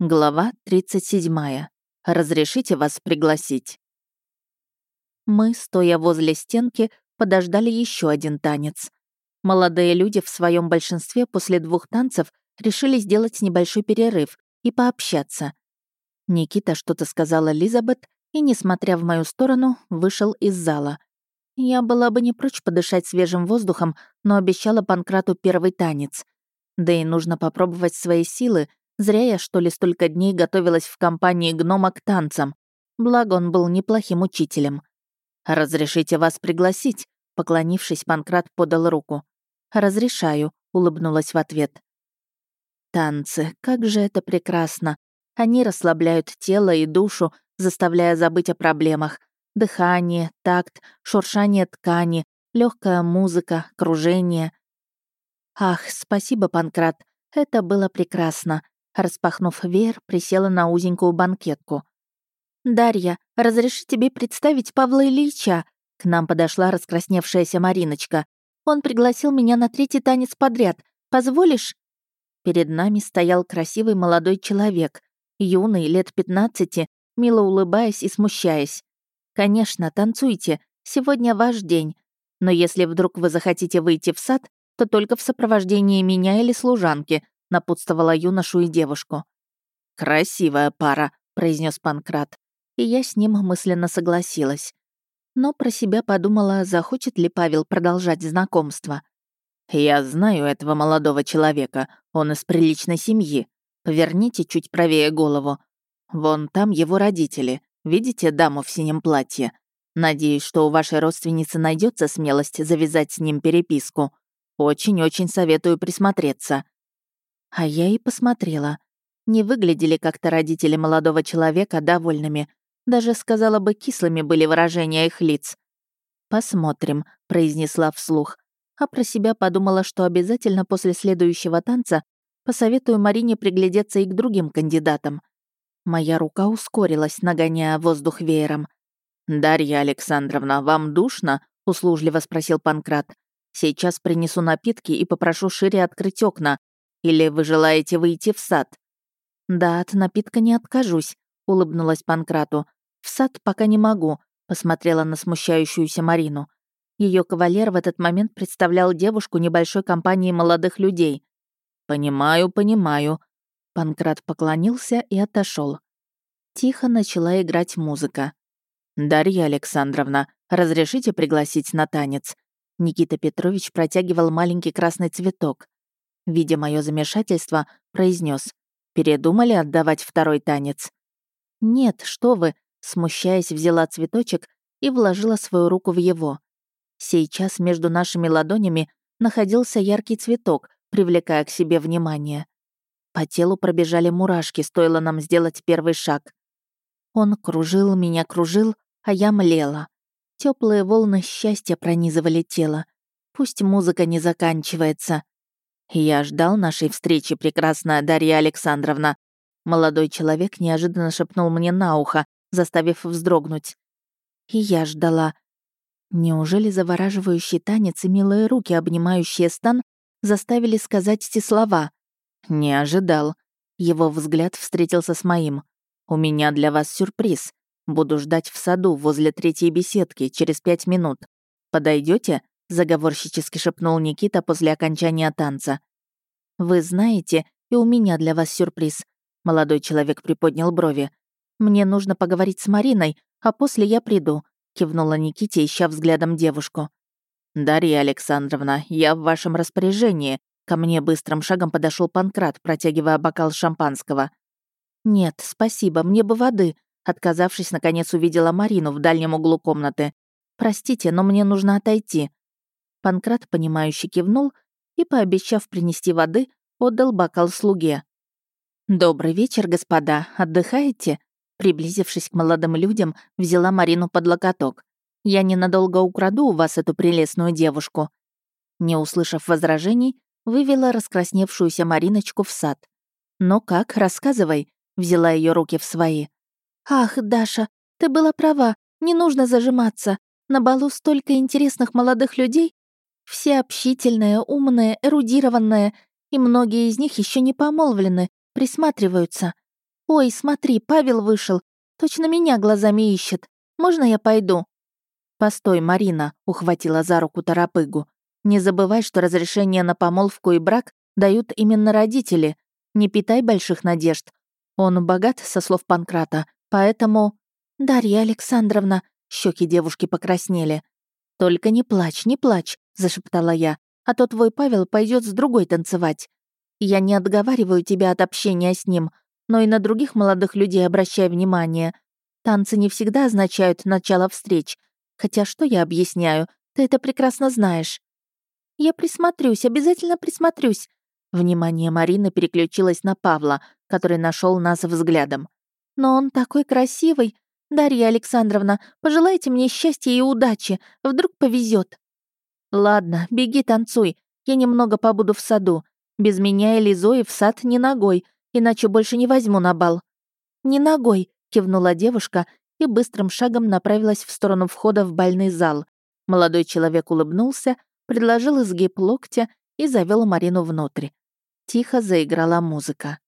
Глава 37. Разрешите вас пригласить. Мы, стоя возле стенки, подождали еще один танец. Молодые люди в своем большинстве после двух танцев решили сделать небольшой перерыв и пообщаться. Никита что-то сказала Элизабет и, несмотря в мою сторону, вышел из зала. Я была бы не прочь подышать свежим воздухом, но обещала Панкрату первый танец. Да и нужно попробовать свои силы, Зря я, что ли, столько дней готовилась в компании гнома к танцам. Благо, он был неплохим учителем. «Разрешите вас пригласить?» Поклонившись, Панкрат подал руку. «Разрешаю», — улыбнулась в ответ. Танцы, как же это прекрасно. Они расслабляют тело и душу, заставляя забыть о проблемах. Дыхание, такт, шуршание ткани, легкая музыка, кружение. Ах, спасибо, Панкрат, это было прекрасно. Распахнув веер, присела на узенькую банкетку. «Дарья, разреши тебе представить Павла Ильича?» К нам подошла раскрасневшаяся Мариночка. «Он пригласил меня на третий танец подряд. Позволишь?» Перед нами стоял красивый молодой человек, юный, лет 15, мило улыбаясь и смущаясь. «Конечно, танцуйте, сегодня ваш день. Но если вдруг вы захотите выйти в сад, то только в сопровождении меня или служанки, напутствовала юношу и девушку. «Красивая пара», — произнес Панкрат, и я с ним мысленно согласилась. Но про себя подумала, захочет ли Павел продолжать знакомство. «Я знаю этого молодого человека, он из приличной семьи. Поверните чуть правее голову. Вон там его родители. Видите даму в синем платье? Надеюсь, что у вашей родственницы найдется смелость завязать с ним переписку. Очень-очень советую присмотреться. А я и посмотрела. Не выглядели как-то родители молодого человека довольными. Даже, сказала бы, кислыми были выражения их лиц. «Посмотрим», — произнесла вслух. А про себя подумала, что обязательно после следующего танца посоветую Марине приглядеться и к другим кандидатам. Моя рука ускорилась, нагоняя воздух веером. «Дарья Александровна, вам душно?» — услужливо спросил Панкрат. «Сейчас принесу напитки и попрошу шире открыть окна. Или вы желаете выйти в сад?» «Да, от напитка не откажусь», — улыбнулась Панкрату. «В сад пока не могу», — посмотрела на смущающуюся Марину. Ее кавалер в этот момент представлял девушку небольшой компании молодых людей. «Понимаю, понимаю». Панкрат поклонился и отошел. Тихо начала играть музыка. «Дарья Александровна, разрешите пригласить на танец?» Никита Петрович протягивал маленький красный цветок видя мое замешательство, произнес: «Передумали отдавать второй танец?» «Нет, что вы», смущаясь, взяла цветочек и вложила свою руку в его. Сейчас между нашими ладонями находился яркий цветок, привлекая к себе внимание. По телу пробежали мурашки, стоило нам сделать первый шаг. Он кружил, меня кружил, а я млела. Теплые волны счастья пронизывали тело. Пусть музыка не заканчивается. «Я ждал нашей встречи, прекрасная Дарья Александровна». Молодой человек неожиданно шепнул мне на ухо, заставив вздрогнуть. И я ждала. Неужели завораживающий танец и милые руки, обнимающие стан, заставили сказать эти слова? Не ожидал. Его взгляд встретился с моим. «У меня для вас сюрприз. Буду ждать в саду возле третьей беседки через пять минут. Подойдете? Заговорщически шепнул Никита после окончания танца. «Вы знаете, и у меня для вас сюрприз», — молодой человек приподнял брови. «Мне нужно поговорить с Мариной, а после я приду», — кивнула Никите, ища взглядом девушку. «Дарья Александровна, я в вашем распоряжении», — ко мне быстрым шагом подошел Панкрат, протягивая бокал шампанского. «Нет, спасибо, мне бы воды», — отказавшись, наконец увидела Марину в дальнем углу комнаты. «Простите, но мне нужно отойти», Панкрат, понимающе кивнул и, пообещав принести воды, отдал бокал слуге. «Добрый вечер, господа. Отдыхаете?» Приблизившись к молодым людям, взяла Марину под локоток. «Я ненадолго украду у вас эту прелестную девушку». Не услышав возражений, вывела раскрасневшуюся Мариночку в сад. «Ну как, рассказывай», — взяла ее руки в свои. «Ах, Даша, ты была права, не нужно зажиматься. На балу столько интересных молодых людей, все общительные, умные, эрудированные, и многие из них еще не помолвлены, присматриваются. «Ой, смотри, Павел вышел. Точно меня глазами ищет. Можно я пойду?» «Постой, Марина», — ухватила за руку Тарапыгу. «Не забывай, что разрешение на помолвку и брак дают именно родители. Не питай больших надежд. Он богат, со слов Панкрата, поэтому...» «Дарья Александровна», — щеки девушки покраснели. «Только не плачь, не плачь», — зашептала я, «а то твой Павел пойдет с другой танцевать. Я не отговариваю тебя от общения с ним, но и на других молодых людей обращай внимание. Танцы не всегда означают начало встреч. Хотя что я объясняю? Ты это прекрасно знаешь. Я присмотрюсь, обязательно присмотрюсь. Внимание Марины переключилось на Павла, который нашел нас взглядом. Но он такой красивый. Дарья Александровна, пожелайте мне счастья и удачи. Вдруг повезет. Ладно, беги танцуй. Я немного побуду в саду. Без меня или Зои в сад не ногой, иначе больше не возьму на бал». «Не ногой», — кивнула девушка и быстрым шагом направилась в сторону входа в бальный зал. Молодой человек улыбнулся, предложил изгиб локтя и завел Марину внутрь. Тихо заиграла музыка.